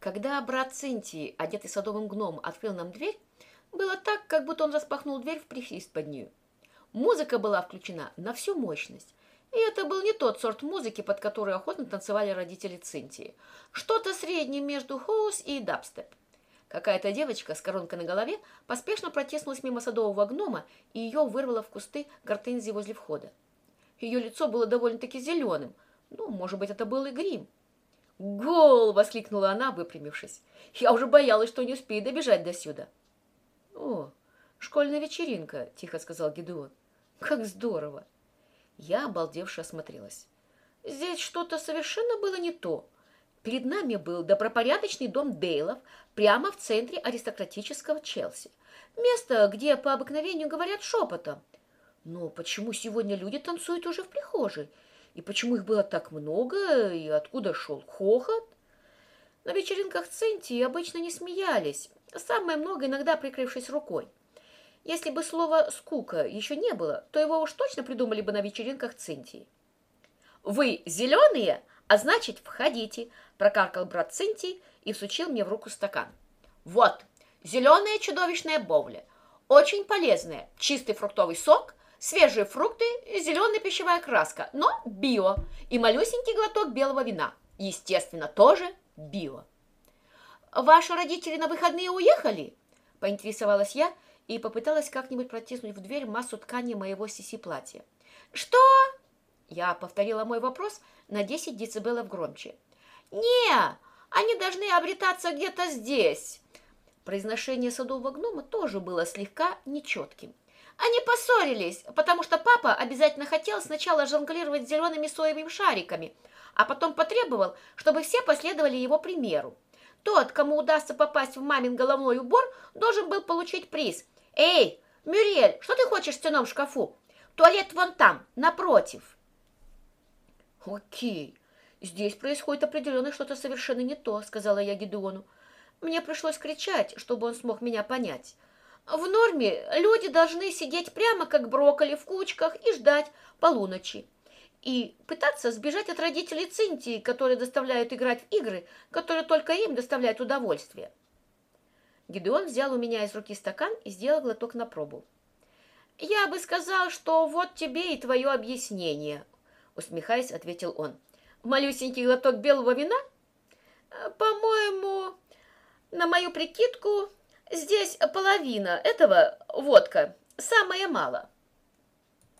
Когда брат Цинтии, одетый садовым гномом, открыл нам дверь, было так, как будто он распахнул дверь в преисподнюю. Музыка была включена на всю мощность. И это был не тот сорт музыки, под который охотно танцевали родители Цинтии. Что-то среднее между хоус и дабстеп. Какая-то девочка с коронкой на голове поспешно протиснулась мимо садового гнома и ее вырвало в кусты гортензии возле входа. Ее лицо было довольно-таки зеленым. Ну, может быть, это был и грим. «Гол!» — воскликнула она, выпрямившись. «Я уже боялась, что не успею добежать до сюда». «О, школьная вечеринка!» — тихо сказал Гедеон. «Как здорово!» Я обалдевше осмотрелась. Здесь что-то совершенно было не то. Перед нами был добропорядочный дом Дейлов прямо в центре аристократического Челси. Место, где по обыкновению говорят шепотом. Но почему сегодня люди танцуют уже в прихожей? И почему их было так много, и откуда шел хохот? На вечеринках Центии обычно не смеялись, самое много иногда прикрывшись рукой. Если бы слово «скука» еще не было, то его уж точно придумали бы на вечеринках Цинтии. «Вы зеленые, а значит, входите», – прокаркал брат Цинтии и всучил мне в руку стакан. «Вот, зеленая чудовищная бовля, очень полезная, чистый фруктовый сок, свежие фрукты, зеленая пищевая краска, но био, и малюсенький глоток белого вина, естественно, тоже био. «Ваши родители на выходные уехали?» – поинтересовалась я и попыталась как-нибудь протиснуть в дверь массу ткани моего сиси-платья. «Что?» – я повторила мой вопрос на 10 децибелов громче. «Не, они должны обретаться где-то здесь». Произношение садового гнома тоже было слегка нечетким. Они поссорились, потому что папа обязательно хотел сначала жонглировать зелеными соевыми шариками, а потом потребовал, чтобы все последовали его примеру. Тот, кому удастся попасть в мамин головной убор, должен был получить приз. «Эй, Мюриэль, что ты хочешь в стеном шкафу? Туалет вон там, напротив». «Окей, здесь происходит определенно что-то совершенно не то», — сказала я Гедеону. Мне пришлось кричать, чтобы он смог меня понять. В норме люди должны сидеть прямо как брокколи в кучках и ждать полуночи. И пытаться сбежать от родителей Цинтии, которые доставляют играть в игры, которые только им доставляют удовольствие. Гидеон взял у меня из руки стакан и сделал глоток на пробу. «Я бы сказал, что вот тебе и твое объяснение», — усмехаясь, ответил он. «Малюсенький глоток белого вина? По-моему, на мою прикидку, Здесь половина этого водка, самое мало.